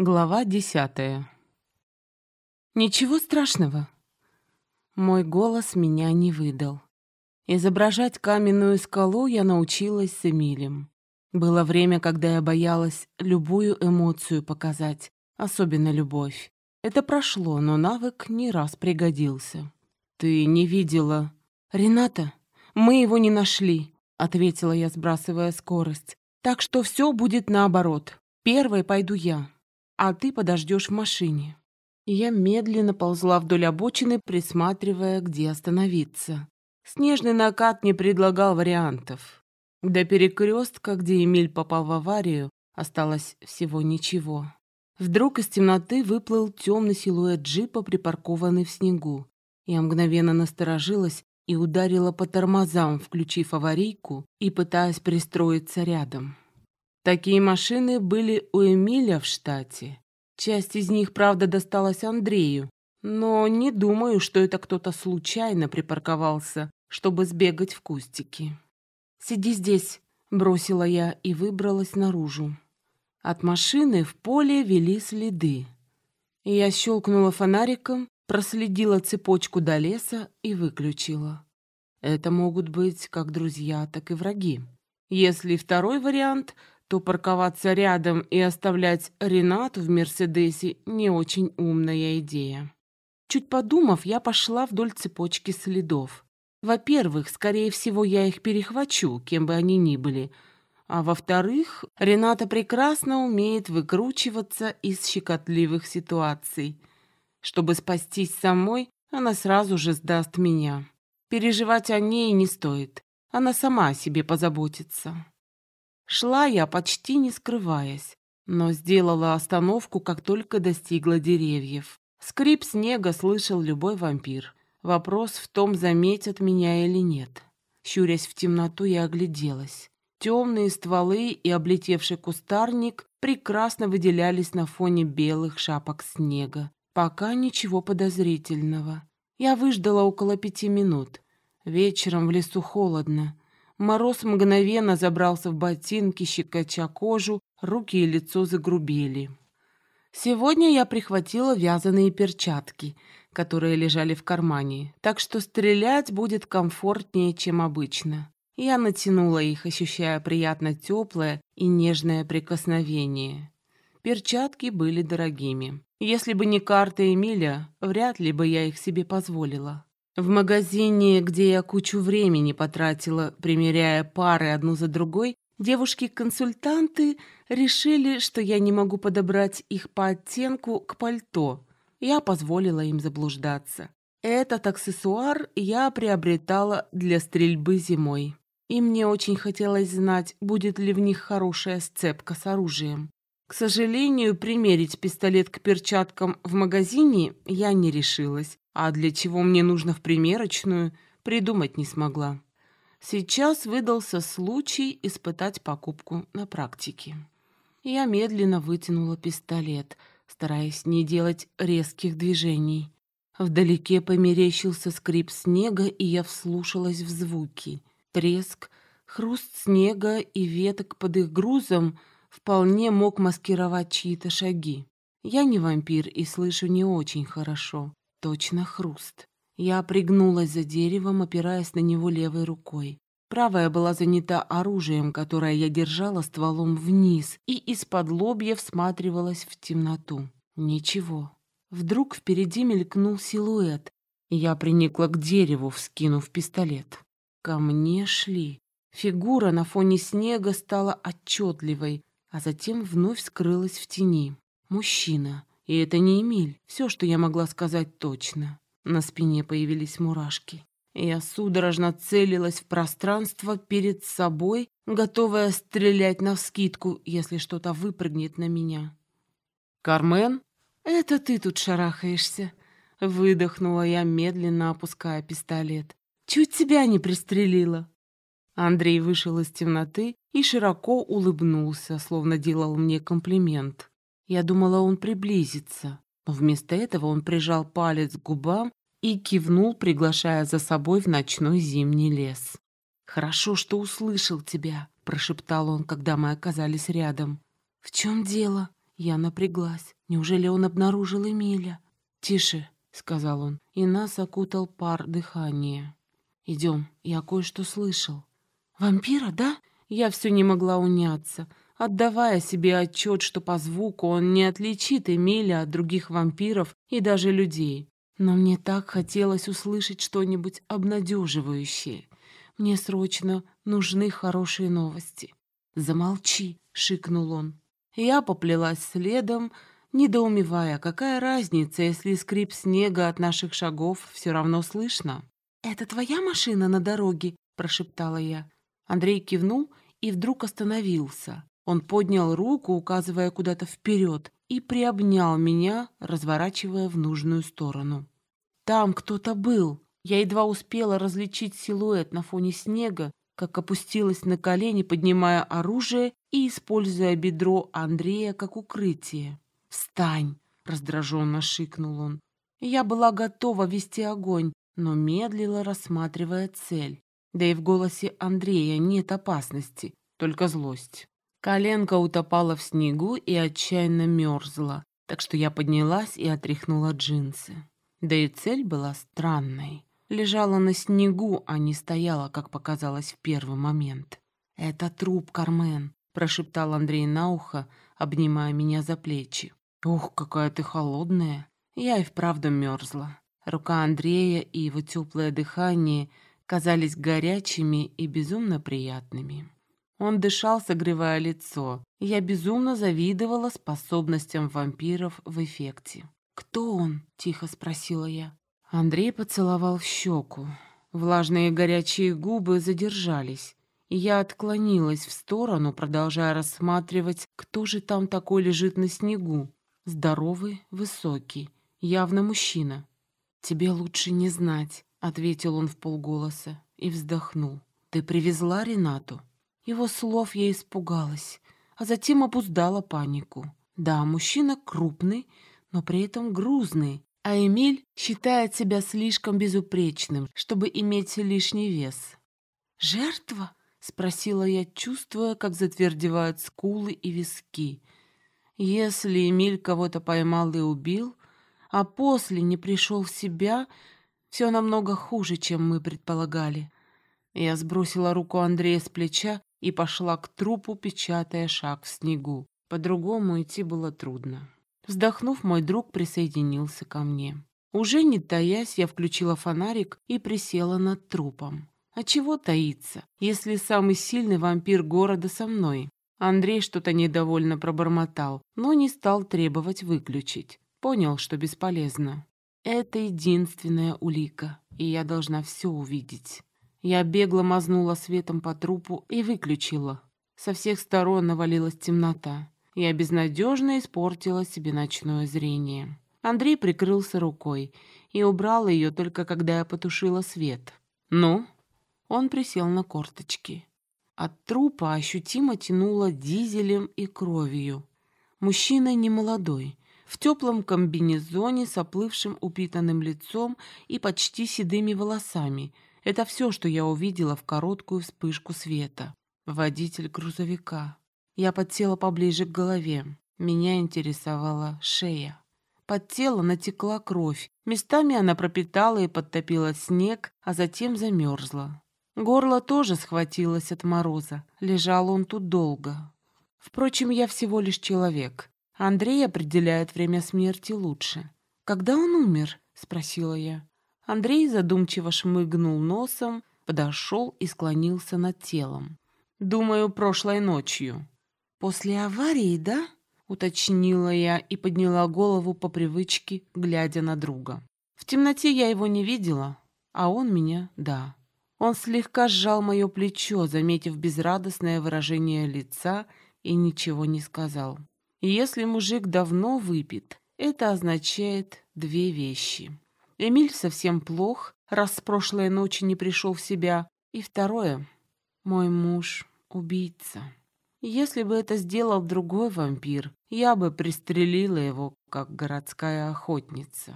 Глава десятая. Ничего страшного. Мой голос меня не выдал. Изображать каменную скалу я научилась с Эмилем. Было время, когда я боялась любую эмоцию показать, особенно любовь. Это прошло, но навык не раз пригодился. «Ты не видела...» «Рената, мы его не нашли», — ответила я, сбрасывая скорость. «Так что все будет наоборот. Первой пойду я» а ты подождешь в машине». Я медленно ползла вдоль обочины, присматривая, где остановиться. Снежный накат не предлагал вариантов. До перекрестка, где Эмиль попал в аварию, осталось всего ничего. Вдруг из темноты выплыл темный силуэт джипа, припаркованный в снегу. Я мгновенно насторожилась и ударила по тормозам, включив аварийку и пытаясь пристроиться рядом. Такие машины были у Эмиля в штате. Часть из них, правда, досталась Андрею, но не думаю, что это кто-то случайно припарковался, чтобы сбегать в кустики. «Сиди здесь», — бросила я и выбралась наружу. От машины в поле вели следы. Я щелкнула фонариком, проследила цепочку до леса и выключила. Это могут быть как друзья, так и враги. Если второй вариант, то парковаться рядом и оставлять Ренату в «Мерседесе» не очень умная идея. Чуть подумав, я пошла вдоль цепочки следов. Во-первых, скорее всего, я их перехвачу, кем бы они ни были. А во-вторых, Рената прекрасно умеет выкручиваться из щекотливых ситуаций. Чтобы спастись самой, она сразу же сдаст меня. Переживать о ней не стоит. Она сама о себе позаботится. Шла я почти не скрываясь, но сделала остановку, как только достигла деревьев. Скрип снега слышал любой вампир. Вопрос в том, заметят меня или нет. Щурясь в темноту, я огляделась. Темные стволы и облетевший кустарник прекрасно выделялись на фоне белых шапок снега. Пока ничего подозрительного. Я выждала около пяти минут. Вечером в лесу холодно. Мороз мгновенно забрался в ботинки, щекоча кожу, руки и лицо загрубели. Сегодня я прихватила вязаные перчатки, которые лежали в кармане, так что стрелять будет комфортнее, чем обычно. Я натянула их, ощущая приятно теплое и нежное прикосновение. Перчатки были дорогими. Если бы не карта Эмиля, вряд ли бы я их себе позволила. В магазине, где я кучу времени потратила, примеряя пары одну за другой, девушки-консультанты решили, что я не могу подобрать их по оттенку к пальто. Я позволила им заблуждаться. Этот аксессуар я приобретала для стрельбы зимой. И мне очень хотелось знать, будет ли в них хорошая сцепка с оружием. К сожалению, примерить пистолет к перчаткам в магазине я не решилась, а для чего мне нужно в примерочную, придумать не смогла. Сейчас выдался случай испытать покупку на практике. Я медленно вытянула пистолет, стараясь не делать резких движений. Вдалеке померещился скрип снега, и я вслушалась в звуки. Треск, хруст снега и веток под их грузом вполне мог маскировать чьи-то шаги. Я не вампир и слышу не очень хорошо. Точно хруст. Я пригнулась за деревом, опираясь на него левой рукой. Правая была занята оружием, которое я держала стволом вниз, и из-под лобья всматривалась в темноту. Ничего. Вдруг впереди мелькнул силуэт, я приникла к дереву, вскинув пистолет. Ко мне шли. Фигура на фоне снега стала отчетливой, а затем вновь скрылась в тени. Мужчина. И это не Эмиль. Все, что я могла сказать точно. На спине появились мурашки. Я судорожно целилась в пространство перед собой, готовая стрелять навскидку, если что-то выпрыгнет на меня. «Кармен?» «Это ты тут шарахаешься», — выдохнула я, медленно опуская пистолет. «Чуть тебя не пристрелила». Андрей вышел из темноты и широко улыбнулся, словно делал мне комплимент. Я думала, он приблизится, но вместо этого он прижал палец к губам и кивнул, приглашая за собой в ночной зимний лес. «Хорошо, что услышал тебя», — прошептал он, когда мы оказались рядом. «В чем дело?» Я напряглась. Неужели он обнаружил Эмиля? «Тише», — сказал он, и нас окутал пар дыхания. «Идем, я кое-что слышал». «Вампира, да?» Я все не могла уняться, отдавая себе отчет, что по звуку он не отличит Эмиля от других вампиров и даже людей. Но мне так хотелось услышать что-нибудь обнадеживающее. Мне срочно нужны хорошие новости. «Замолчи!» — шикнул он. Я поплелась следом, недоумевая, какая разница, если скрип снега от наших шагов все равно слышно. «Это твоя машина на дороге?» — прошептала я. Андрей кивнул и вдруг остановился. Он поднял руку, указывая куда-то вперед, и приобнял меня, разворачивая в нужную сторону. Там кто-то был. Я едва успела различить силуэт на фоне снега, как опустилась на колени, поднимая оружие и используя бедро Андрея как укрытие. «Встань!» — раздраженно шикнул он. Я была готова вести огонь, но медлила, рассматривая цель. Да и в голосе Андрея нет опасности, только злость. Коленка утопала в снегу и отчаянно мерзла, так что я поднялась и отряхнула джинсы. Да и цель была странной лежала на снегу, а не стояла, как показалось в первый момент. «Это труп, Кармен», — прошептал Андрей на ухо, обнимая меня за плечи. «Ух, какая ты холодная!» Я и вправду мерзла. Рука Андрея и его теплое дыхание казались горячими и безумно приятными. Он дышал, согревая лицо, я безумно завидовала способностям вампиров в эффекте. «Кто он?» — тихо спросила я. Андрей поцеловал в щеку. Влажные горячие губы задержались, и я отклонилась в сторону, продолжая рассматривать, кто же там такой лежит на снегу. Здоровый, высокий, явно мужчина. «Тебе лучше не знать», — ответил он в полголоса и вздохнул. «Ты привезла Ренату?» Его слов я испугалась, а затем обуздала панику. Да, мужчина крупный, но при этом грузный, а Эмиль считает себя слишком безупречным, чтобы иметь лишний вес. «Жертва?» — спросила я, чувствуя, как затвердевают скулы и виски. «Если Эмиль кого-то поймал и убил, а после не пришел в себя, все намного хуже, чем мы предполагали». Я сбросила руку Андрея с плеча и пошла к трупу, печатая шаг в снегу. По-другому идти было трудно. Вздохнув, мой друг присоединился ко мне. Уже не таясь, я включила фонарик и присела над трупом. А чего таиться, если самый сильный вампир города со мной? Андрей что-то недовольно пробормотал, но не стал требовать выключить. Понял, что бесполезно. Это единственная улика, и я должна все увидеть. Я бегло мазнула светом по трупу и выключила. Со всех сторон навалилась темнота. Я безнадежно испортила себе ночное зрение. Андрей прикрылся рукой и убрал ее только когда я потушила свет. «Ну?» Он присел на корточки. От трупа ощутимо тянуло дизелем и кровью. Мужчина немолодой, в теплом комбинезоне с оплывшим упитанным лицом и почти седыми волосами. Это все, что я увидела в короткую вспышку света. Водитель грузовика. Я подсела поближе к голове. Меня интересовала шея. Под тело натекла кровь. Местами она пропитала и подтопила снег, а затем замерзла. Горло тоже схватилось от мороза. Лежал он тут долго. Впрочем, я всего лишь человек. Андрей определяет время смерти лучше. «Когда он умер?» — спросила я. Андрей задумчиво шмыгнул носом, подошел и склонился над телом. «Думаю, прошлой ночью». «После аварии, да?» — уточнила я и подняла голову по привычке, глядя на друга. В темноте я его не видела, а он меня — да. Он слегка сжал мое плечо, заметив безрадостное выражение лица, и ничего не сказал. Если мужик давно выпит, это означает две вещи. Эмиль совсем плох, раз с прошлой ночи не пришел в себя. И второе — мой муж — убийца. Если бы это сделал другой вампир, я бы пристрелила его, как городская охотница.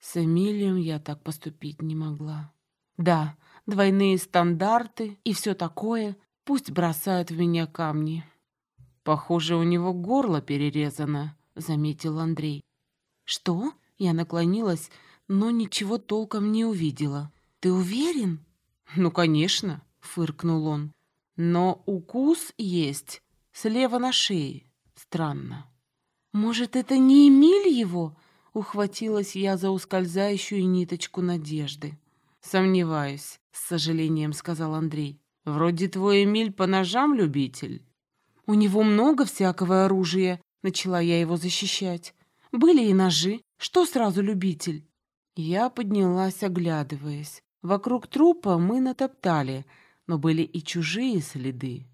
С Эмилием я так поступить не могла. Да, двойные стандарты и все такое, пусть бросают в меня камни. Похоже, у него горло перерезано, заметил Андрей. Что? Я наклонилась, но ничего толком не увидела. Ты уверен? Ну, конечно, фыркнул он. Но укус есть слева на шее. Странно. Может, это не Эмиль его? Ухватилась я за ускользающую ниточку надежды. «Сомневаюсь», — с сожалением сказал Андрей. «Вроде твой Эмиль по ножам любитель». «У него много всякого оружия», — начала я его защищать. «Были и ножи. Что сразу любитель?» Я поднялась, оглядываясь. Вокруг трупа мы натоптали, но были и чужие следы.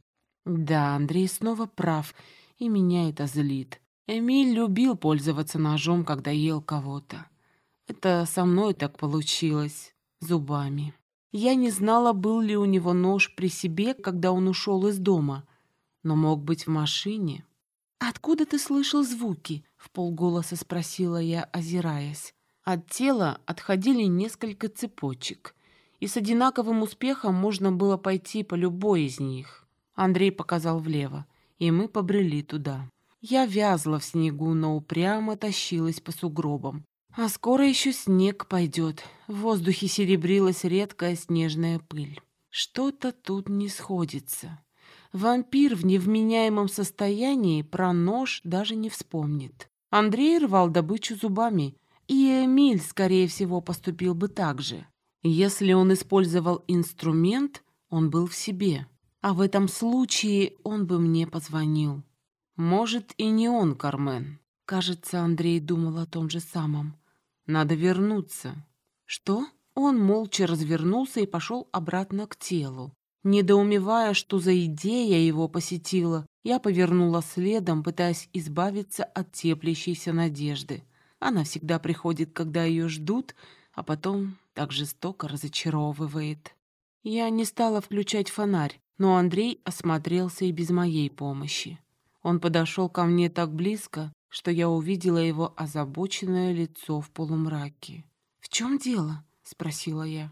Да, Андрей снова прав, и меня это злит. Эмиль любил пользоваться ножом, когда ел кого-то. Это со мной так получилось. Зубами. Я не знала, был ли у него нож при себе, когда он ушел из дома, но мог быть в машине. «Откуда ты слышал звуки?» — в полголоса спросила я, озираясь. От тела отходили несколько цепочек, и с одинаковым успехом можно было пойти по любой из них. Андрей показал влево, и мы побрели туда. Я вязла в снегу, но упрямо тащилась по сугробам. А скоро еще снег пойдет. В воздухе серебрилась редкая снежная пыль. Что-то тут не сходится. Вампир в невменяемом состоянии про нож даже не вспомнит. Андрей рвал добычу зубами, и Эмиль, скорее всего, поступил бы так же. Если он использовал инструмент, он был в себе. А в этом случае он бы мне позвонил. Может, и не он, Кармен. Кажется, Андрей думал о том же самом. Надо вернуться. Что? Он молча развернулся и пошел обратно к телу. Недоумевая, что за идея его посетила, я повернула следом, пытаясь избавиться от теплящейся надежды. Она всегда приходит, когда ее ждут, а потом так жестоко разочаровывает. Я не стала включать фонарь, но Андрей осмотрелся и без моей помощи. Он подошел ко мне так близко, что я увидела его озабоченное лицо в полумраке. «В чем дело?» — спросила я.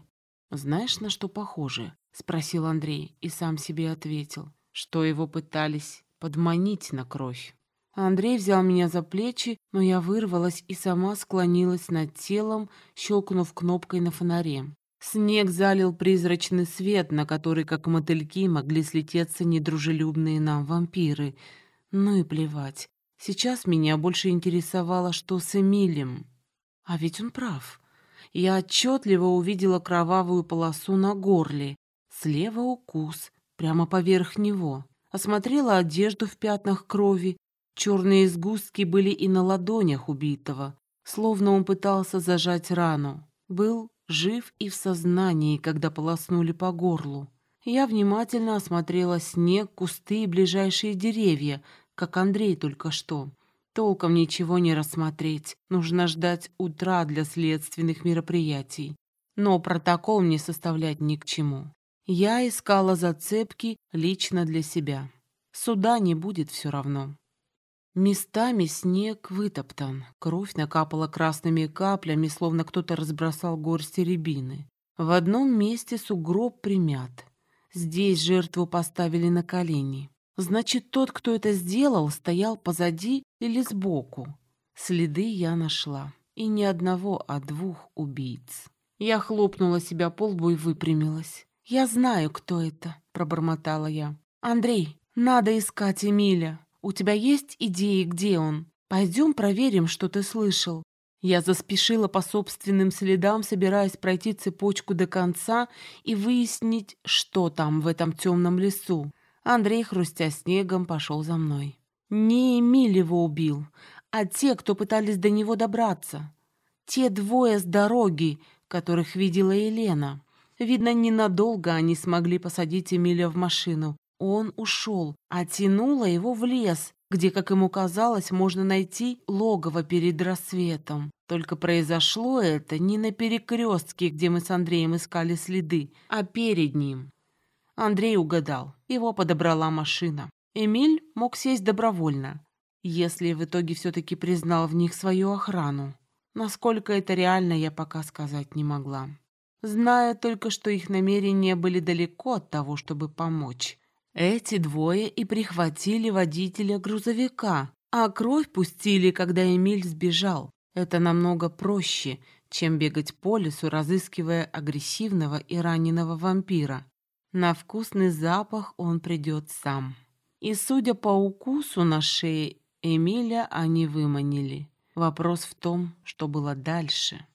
«Знаешь, на что похоже?» — спросил Андрей и сам себе ответил, что его пытались подманить на кровь. Андрей взял меня за плечи, но я вырвалась и сама склонилась над телом, щелкнув кнопкой на фонаре. Снег залил призрачный свет, на который, как мотыльки, могли слететься недружелюбные нам вампиры — ну и плевать. Сейчас меня больше интересовало, что с Эмилем. А ведь он прав. Я отчетливо увидела кровавую полосу на горле. Слева укус, прямо поверх него. Осмотрела одежду в пятнах крови. Черные сгустки были и на ладонях убитого, словно он пытался зажать рану. Был жив и в сознании, когда полоснули по горлу. Я внимательно осмотрела снег, кусты и ближайшие деревья, как Андрей только что. Толком ничего не рассмотреть. Нужно ждать утра для следственных мероприятий. Но протокол мне составлять ни к чему. Я искала зацепки лично для себя. Суда не будет все равно. Местами снег вытоптан. Кровь накапала красными каплями, словно кто-то разбросал горсти рябины. В одном месте сугроб примят. Здесь жертву поставили на колени. Значит, тот, кто это сделал, стоял позади или сбоку. Следы я нашла. И не одного, а двух убийц. Я хлопнула себя по лбу и выпрямилась. «Я знаю, кто это», — пробормотала я. «Андрей, надо искать Эмиля. У тебя есть идеи, где он? Пойдем проверим, что ты слышал». Я заспешила по собственным следам, собираясь пройти цепочку до конца и выяснить, что там в этом темном лесу. Андрей, хрустя снегом, пошел за мной. Не Эмиль его убил, а те, кто пытались до него добраться. Те двое с дороги, которых видела Елена. Видно, ненадолго они смогли посадить Эмиля в машину. Он ушел, а тянуло его в лес, где, как ему казалось, можно найти логово перед рассветом. Только произошло это не на перекрестке, где мы с Андреем искали следы, а перед ним. Андрей угадал. Его подобрала машина. Эмиль мог сесть добровольно, если в итоге все-таки признал в них свою охрану. Насколько это реально, я пока сказать не могла. Зная только, что их намерения были далеко от того, чтобы помочь. Эти двое и прихватили водителя грузовика, а кровь пустили, когда Эмиль сбежал. Это намного проще, чем бегать по лесу, разыскивая агрессивного и раненого вампира. На вкусный запах он придет сам. И, судя по укусу на шее Эмиля, они выманили. Вопрос в том, что было дальше.